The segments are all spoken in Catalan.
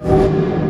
you.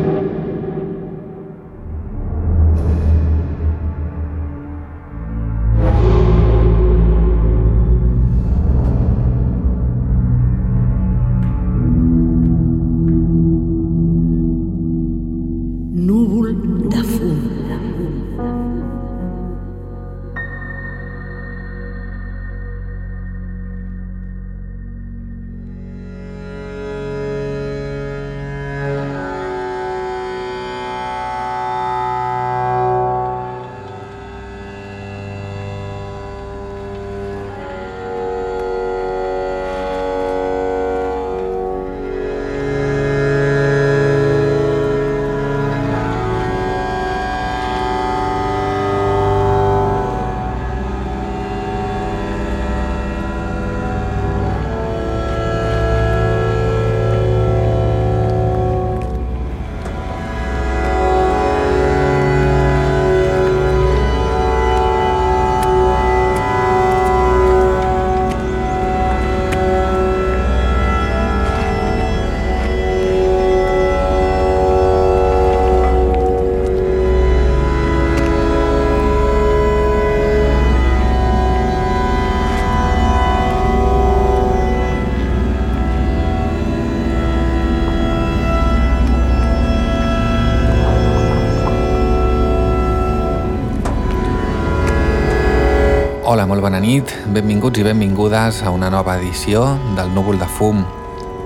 Hola, molt bona nit, benvinguts i benvingudes a una nova edició del Núvol de Fum,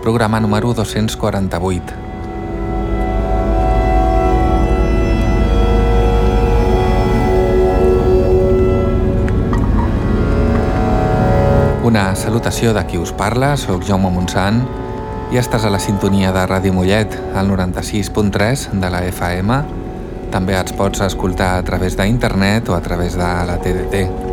programa número 248. Una salutació de qui us parla, sóc Jaume Montsant i estàs a la sintonia de Ràdio Mollet, al 96.3 de la FM. També ens pots escoltar a través d'internet o a través de la TDT.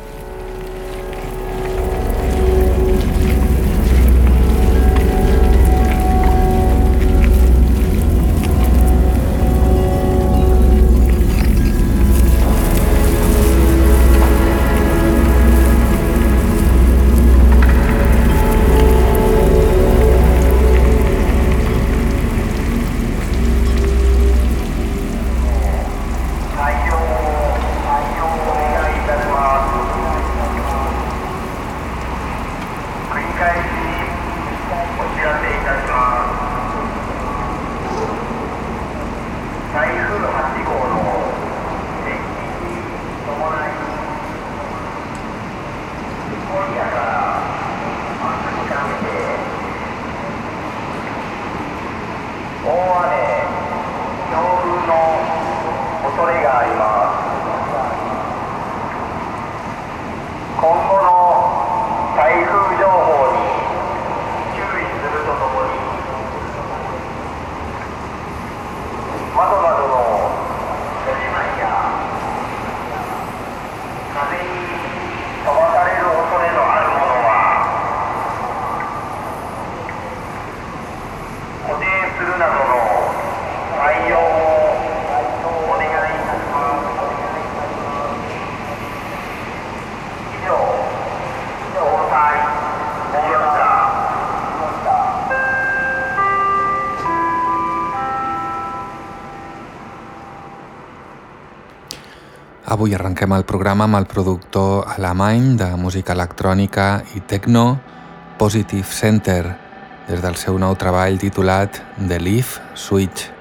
Avui arrenquem el programa amb el productor alemany de música electrònica i techno Positive Center, des del seu nou treball titulat The Leaf Switch.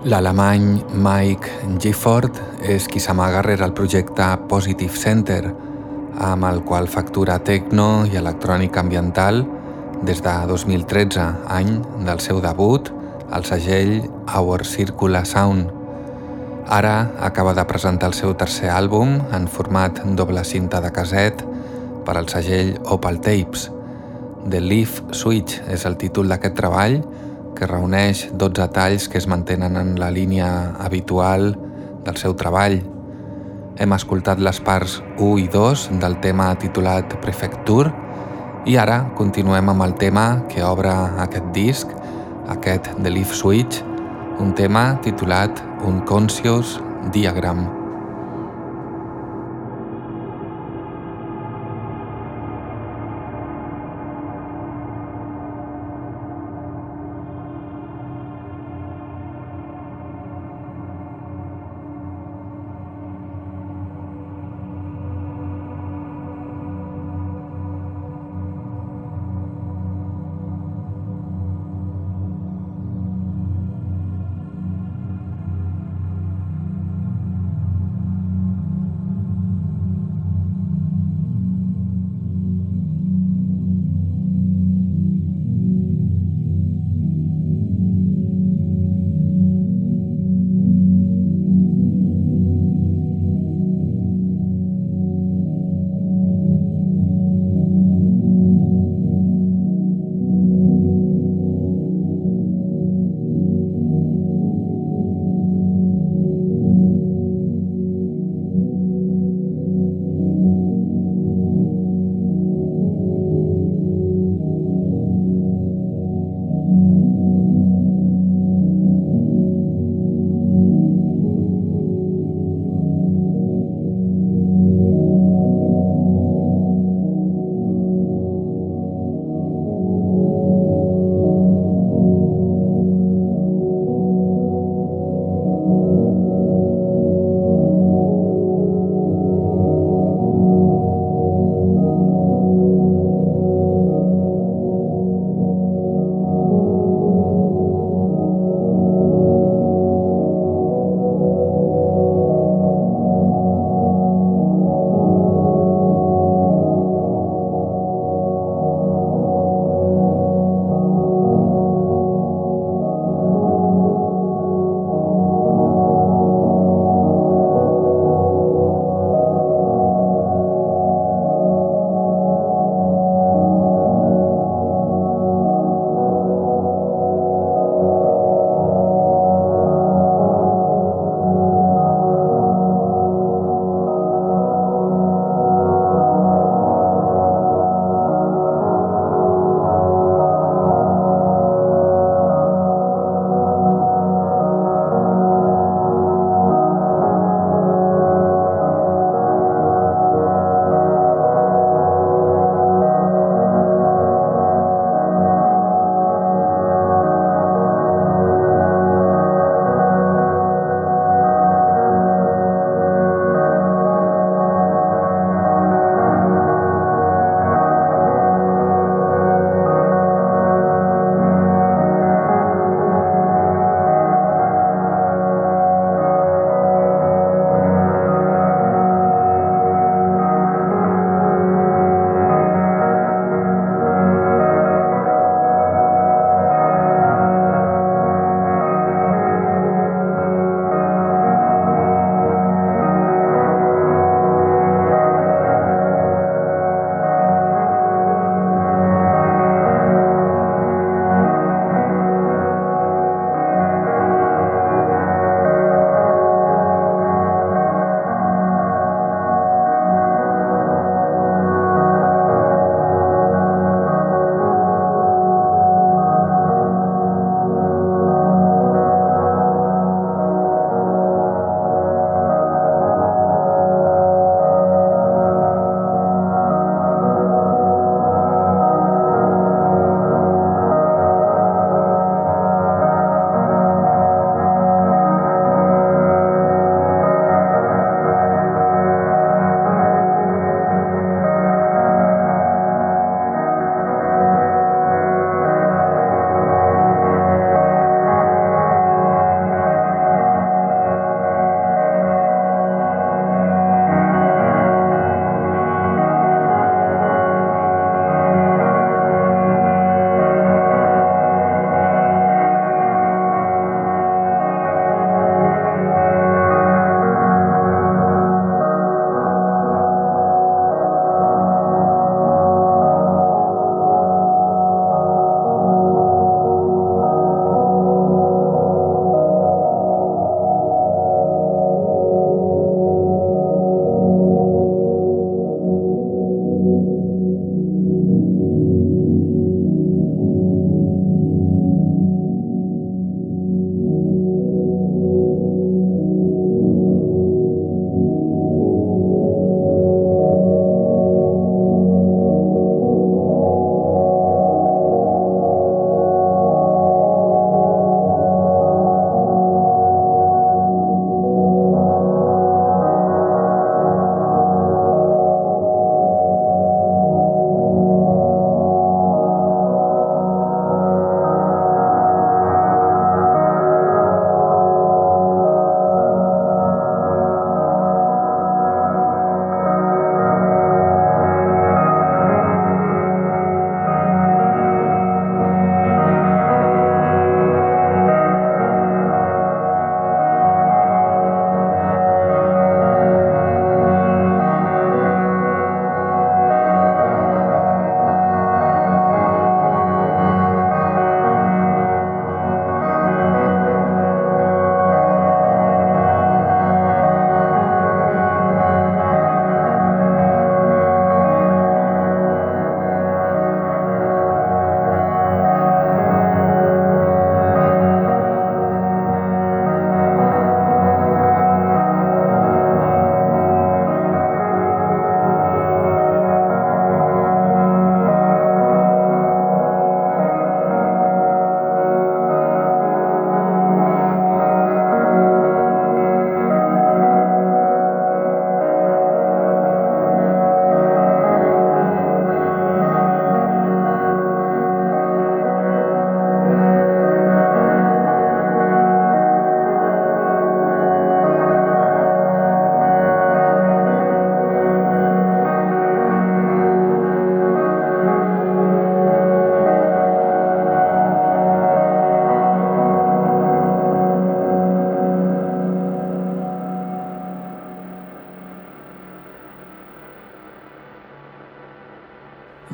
L'alemany Mike Gifford és qui s'amaga rere el projecte Positive Center, amb el qual factura techno i electrònica ambiental des de 2013, any del seu debut, al segell Our Circular Sound. Ara acaba de presentar el seu tercer àlbum en format doble cinta de caset per al segell Opal Tapes. The Leaf Switch és el títol d'aquest treball que reuneix 12 talls que es mantenen en la línia habitual del seu treball. Hem escoltat les parts 1 i 2 del tema titulat Prefecture i ara continuem amb el tema que obre aquest disc, aquest The Leaf Switch, un tema titulat Unconscious Diagram.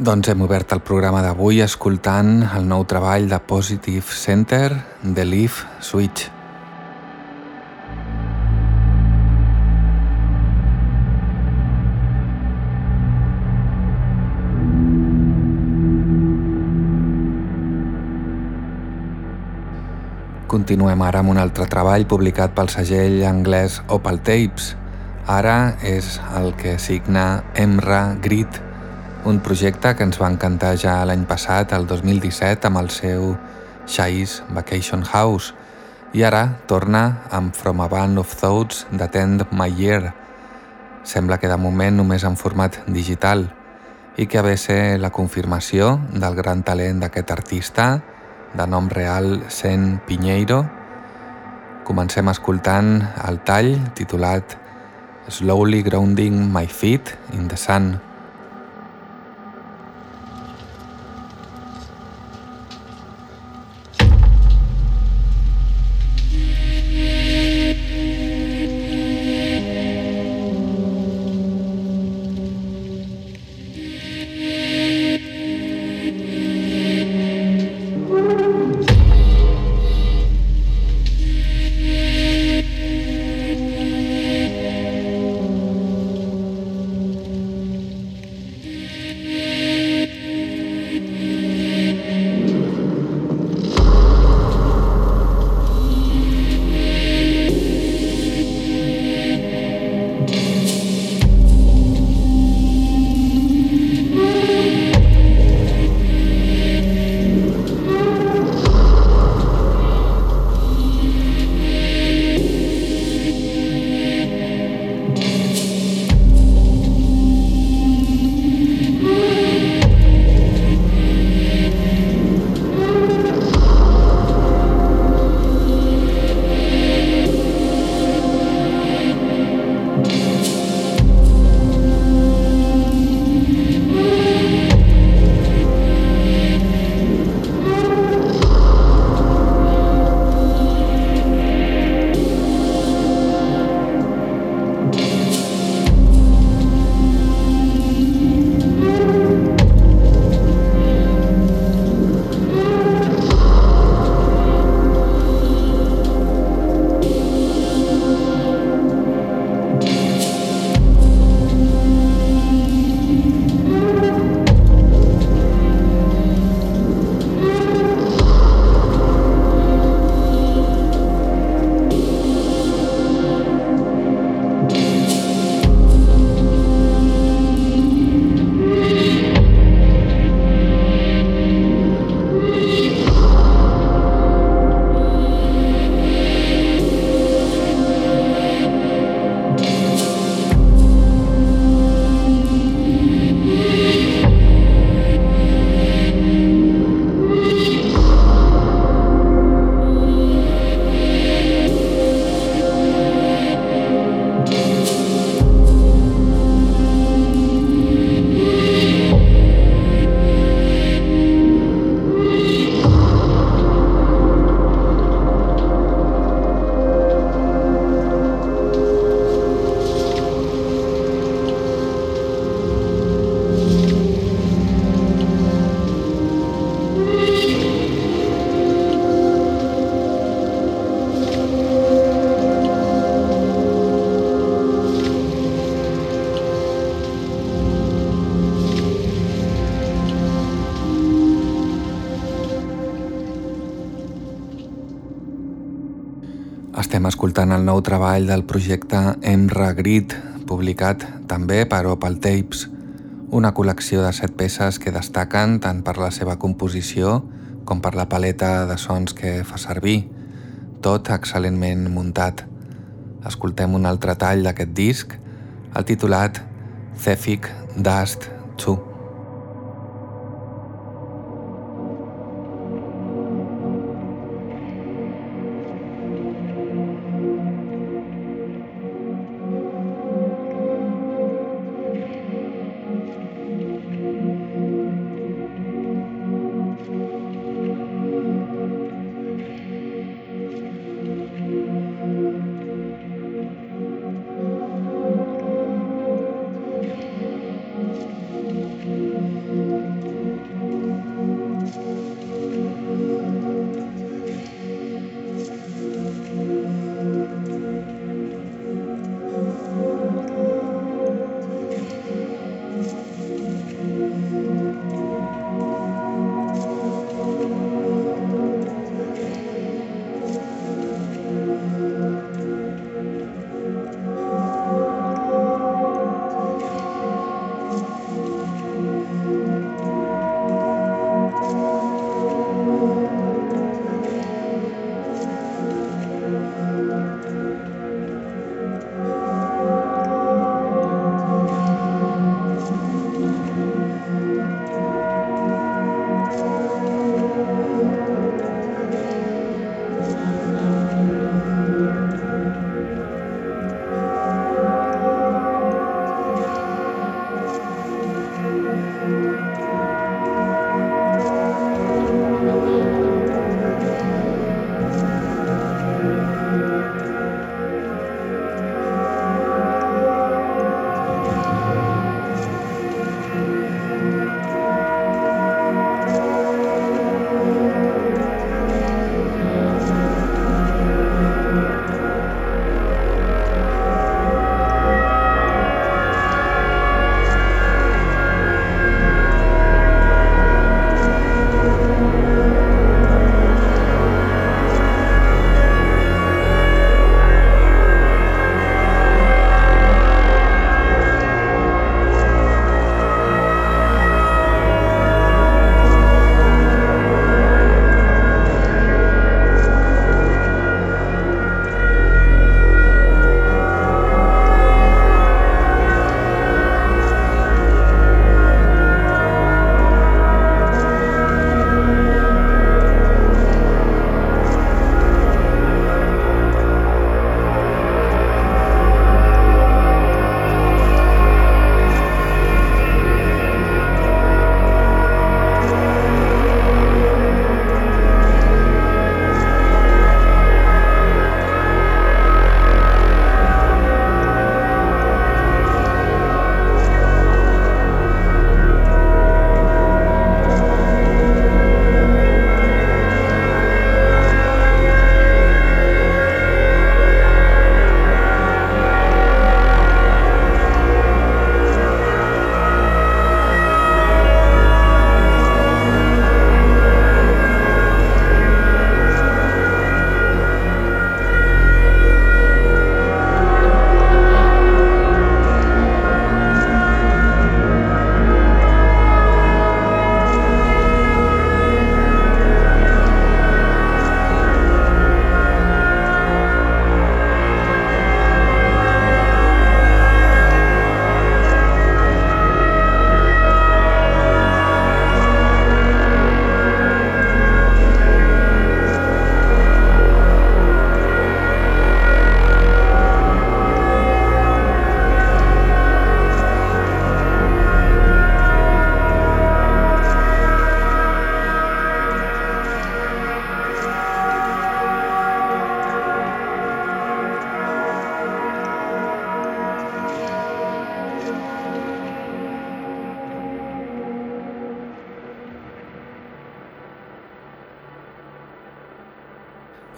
Doncs hem obert el programa d'avui escoltant el nou treball de Positive Center de Leaf Switch. Continuem ara amb un altre treball publicat pel segell anglès Opal Tapes. Ara és el que signa Emra Grit, un projecte que ens va encantar ja l'any passat, el 2017, amb el seu Shai's Vacation House, i ara torna amb From a Band of Thoughts d'Attend My Year. Sembla que de moment només en format digital i que de ser la confirmació del gran talent d'aquest artista, de nom real Sen Pinheiro. Comencem escoltant el tall titulat Slowly Grounding My Feet in the Sun. Escoltant el nou treball del projecte Emra Grit, publicat també per Opal Tapes, una col·lecció de set peces que destaquen tant per la seva composició com per la paleta de sons que fa servir, tot excel·lentment muntat. Escoltem un altre tall d'aquest disc, el titulat Cefic Dust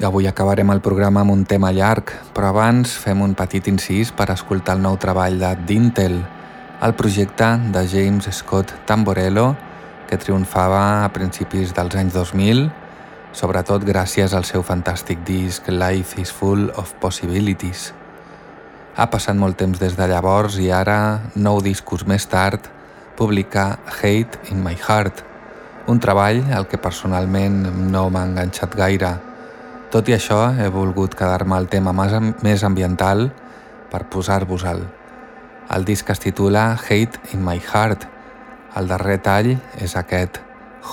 avui acabarem el programa amb un tema llarg, però abans fem un petit incís per escoltar el nou treball de Dintel, el projecte de James Scott Tamborello, que triomfava a principis dels anys 2000, sobretot gràcies al seu fantàstic disc Life is Full of Possibilities. Ha passat molt temps des de llavors i ara, nou discos més tard, publica Hate in My Heart, un treball al que personalment no m'ha enganxat gaire, tot i això, he volgut quedar-me al tema més ambiental per posar-vos-el. El disc es titula Hate in My Heart. El darrer tall és aquest,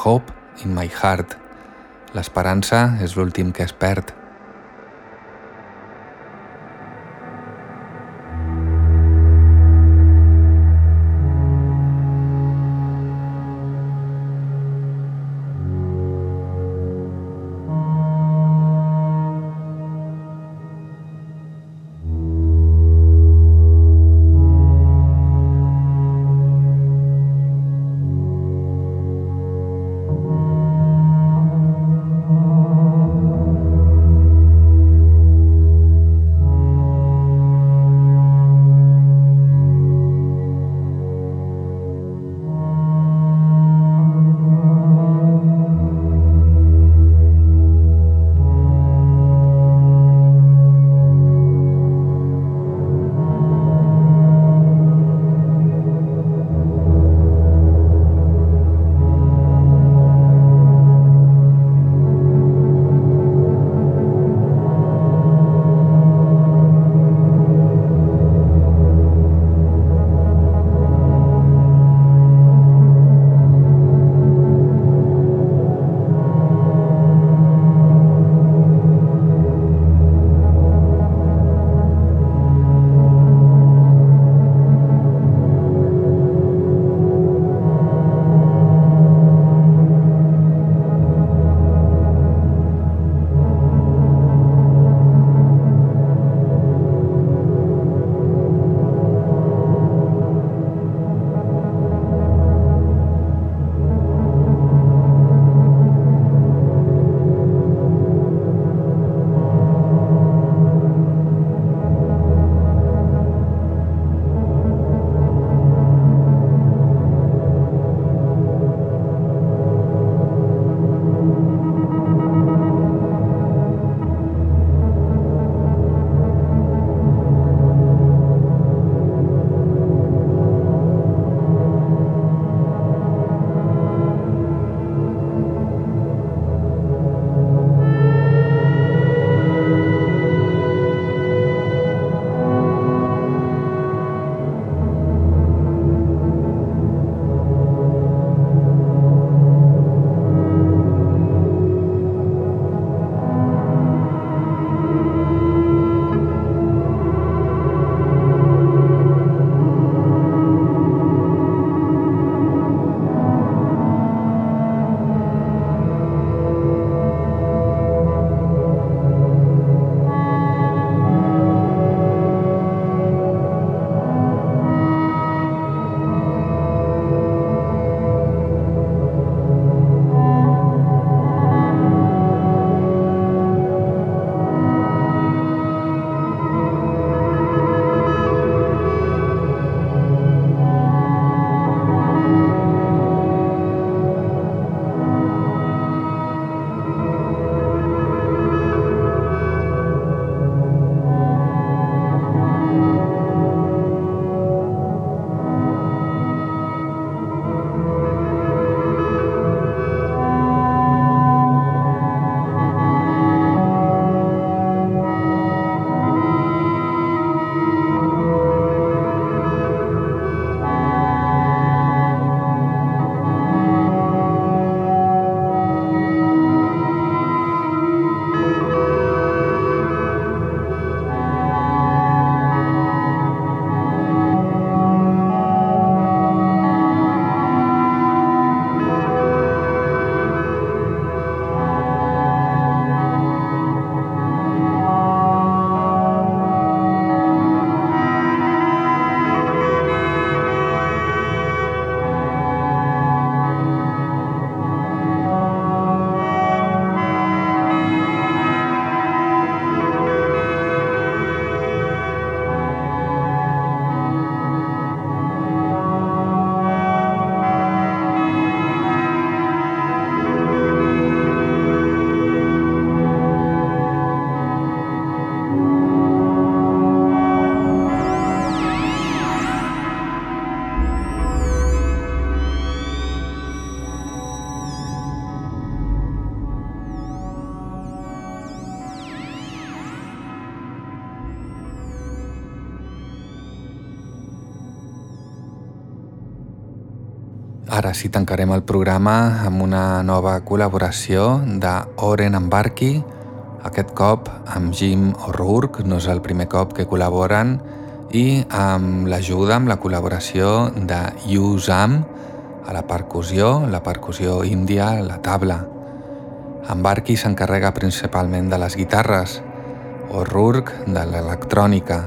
Hope in My Heart. L'esperança és l'últim que es perd. Sí tancarem el programa amb una nova col·laboració de Oren Embarki, aquest cop amb Jim O'Rourke, no és el primer cop que col·laboren, i amb l'ajuda, amb la col·laboració de Yu Zam a la percussió, la percussió índia, la tabla. Embarki s'encarrega principalment de les guitarres, O'Rourke de l'electrònica.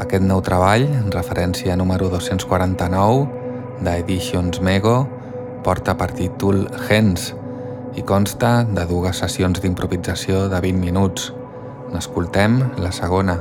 Aquest nou treball, en referència número 249, d'Editions Mego porta per títol Hens i consta de dues sessions d'improvisació de 20 minuts. N'escoltem la segona.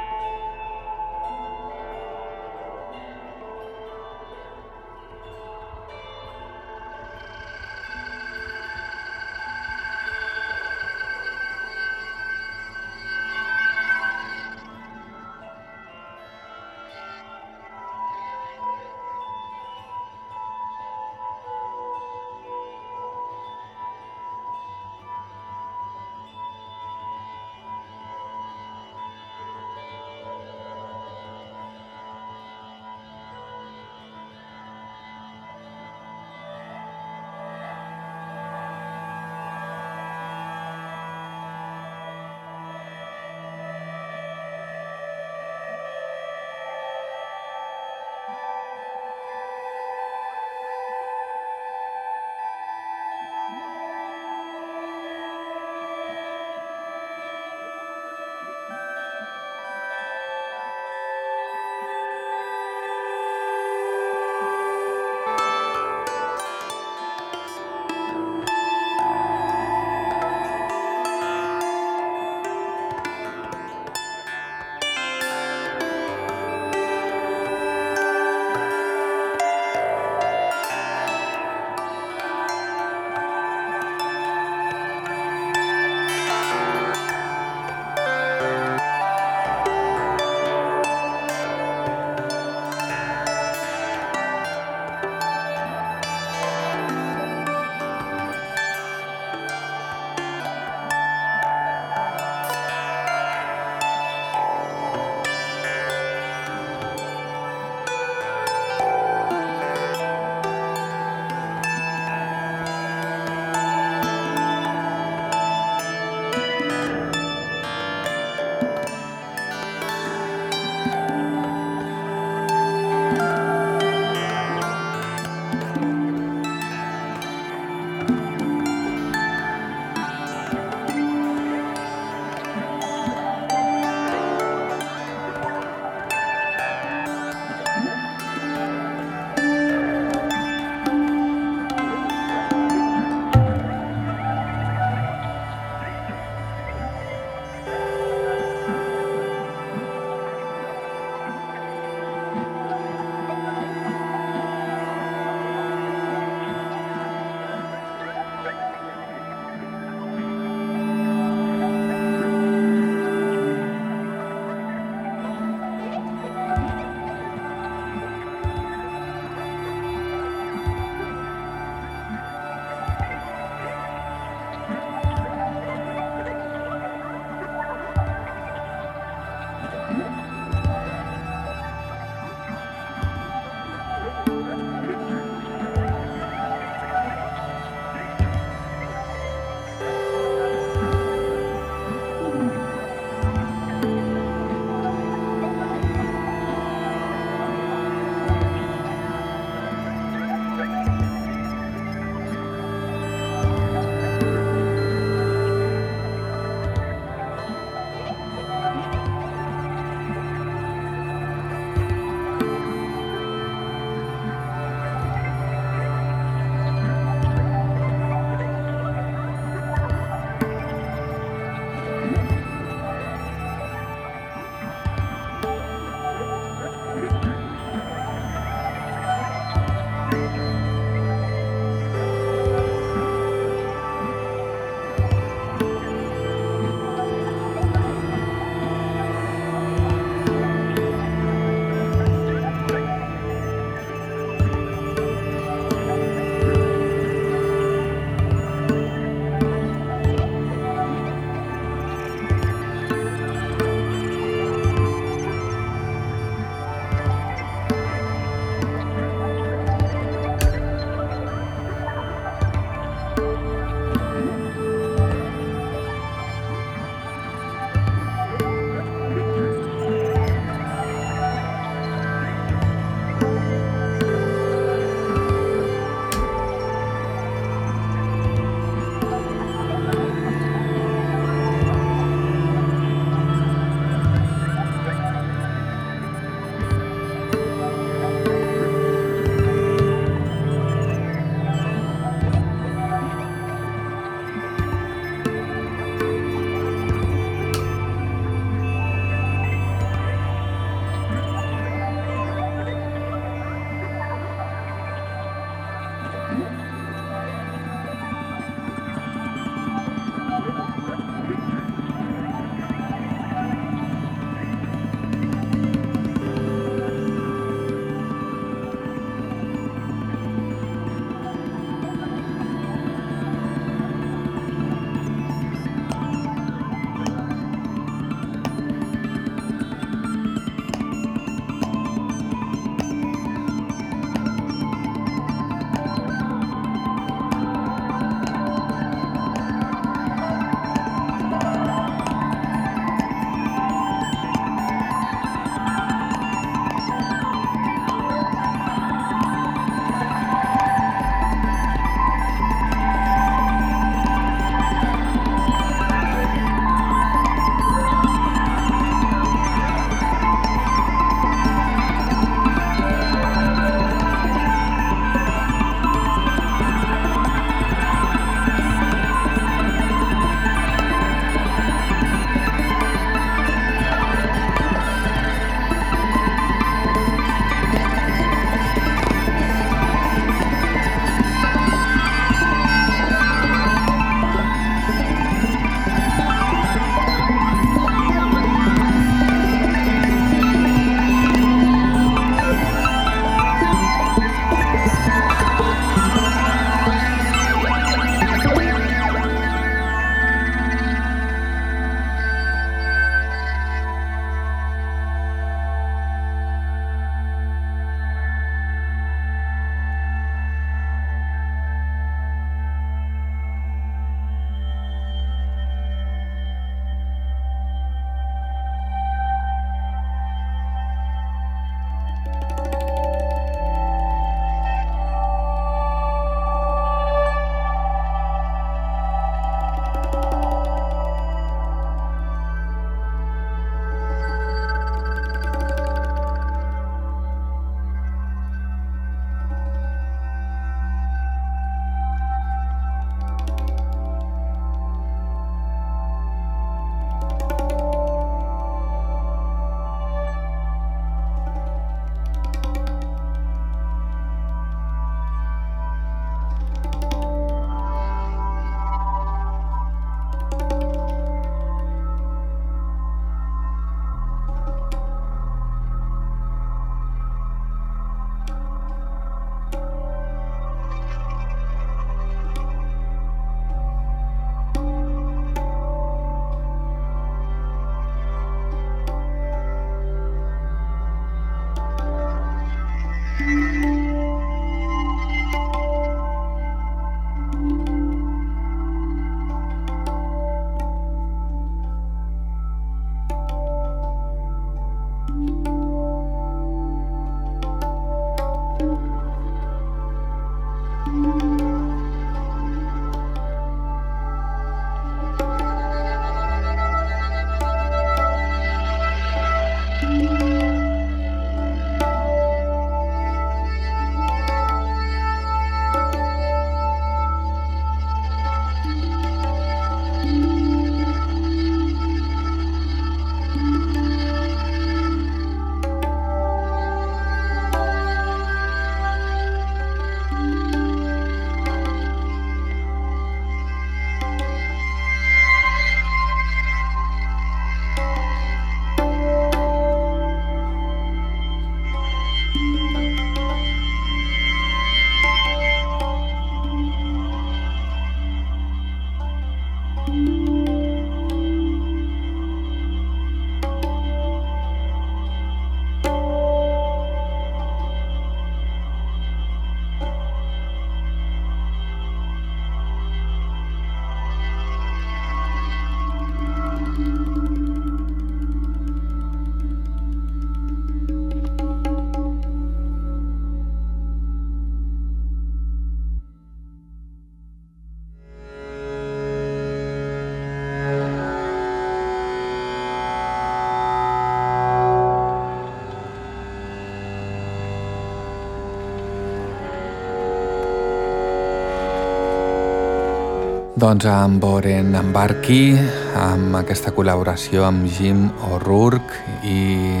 Doncs amb Oren Embarki, amb aquesta col·laboració amb Jim O'Rourke i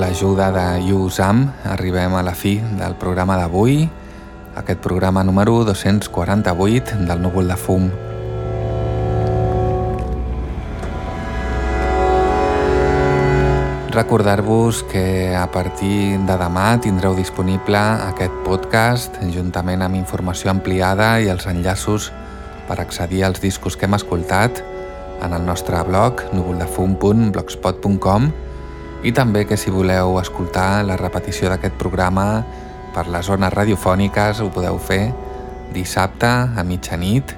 l'ajuda de Yu Sam, arribem a la fi del programa d'avui, aquest programa número 248 del Núvol de Fum. Recordar-vos que a partir de demà tindreu disponible aquest podcast juntament amb informació ampliada i els enllaços per accedir als discos que hem escoltat en el nostre blog núvoldefum.blogspot.com i també que si voleu escoltar la repetició d'aquest programa per les zones radiofòniques ho podeu fer dissabte a mitjanit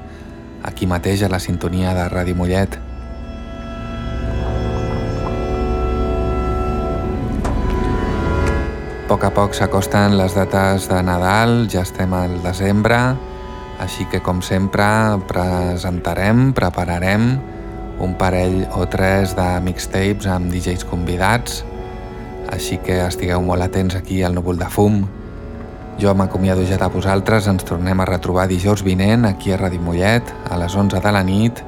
aquí mateix a la sintonia de Ràdio Mollet. A poc a poc s'acosten les dates de Nadal, ja estem al desembre, així que, com sempre, presentarem, prepararem un parell o tres de mixtapes amb DJs convidats, així que estigueu molt atents aquí al núvol de fum. Jo m'acomiado ja de vosaltres, ens tornem a retrobar dijous vinent aquí a Ràdio Mollet a les 11 de la nit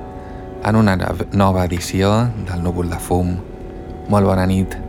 en una nova edició del núvol de fum. Molt bona nit.